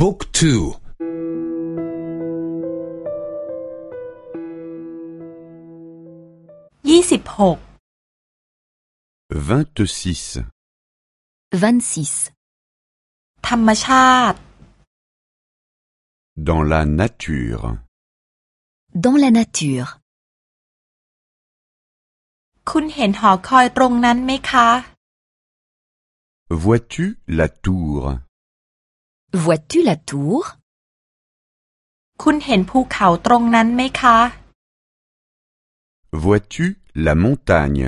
บุ๊กทู ยี่สิบหก vingt-six, 26. ธรรมชาติ dans la nature. Dans la nature. คุณเห็นหอคอยตรงนั้นไหมคะ Vois-tu la tour Vois-tu la tour คุณเห็นภูเขาตรงนั้นไหมคะ Vois-tu la montagne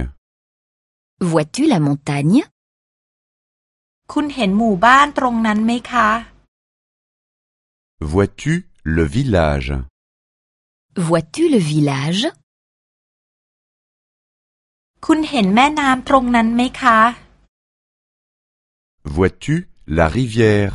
Vois-tu la montagne คุณเห็นหมู่บ้านตรงนั้นไหมคะ Vois-tu le village Vois-tu le village คุณเห็นแม่น้ำตรงนั้นไหมคะ Vois-tu la rivière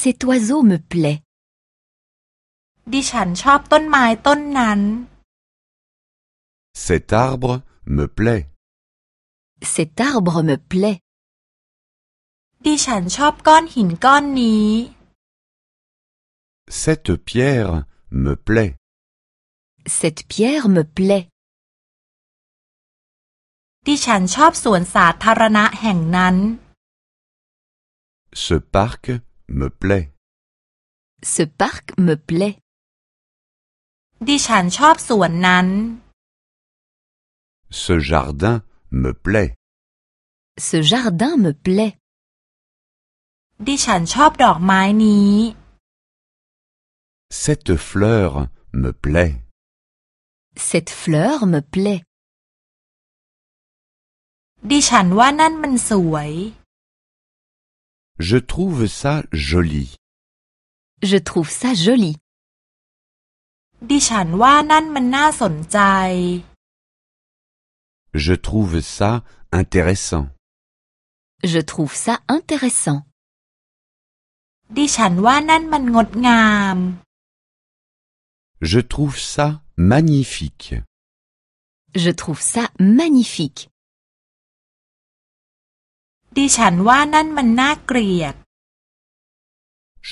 Cet oiseau me plaît ดิฉันชอบต้นไม้ต้นนั้น Cet arbre me plaît Cet arbre me plaît ดิฉันชอบก้อนหินก้อนนี้ Cette pierre me plaît Cette pierre me plaît ดิฉันชอบสวนสาธารณะแห่งนั้น Ce parc me plaît Ce parc me plaît ดิฉันชอบสวนนั้น Ce jardin me plaît Ce jardin me plaît ดิฉันชอบดอกไม้นี้ Cette fleur me plaît Cette fleur me plaît ดิฉันว่านั่นมันสวย Je trouve ça joli Je trouve ça joli ดิฉันว่านั่นมันน่าสนใจ Je trouve ça intéressant Je trouve ça intéressant ดิฉันว่านั่นมันงดงาม Je trouve ça magnifique Je trouve ça magnifique ดิฉันว่านั่นมันน่าเกลียด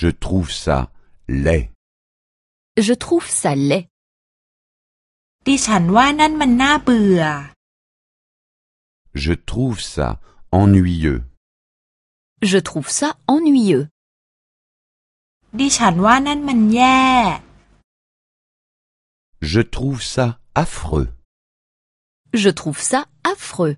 Je trouve ça laid Je trouve ça laid ดิฉันว่านั่นมันน่าเบื่อ Je trouve ça ennuyeux Je trouve ça ennuyeux ดิฉันว่านั่นมันแย่ Je trouve ça affreux Je trouve ça affreux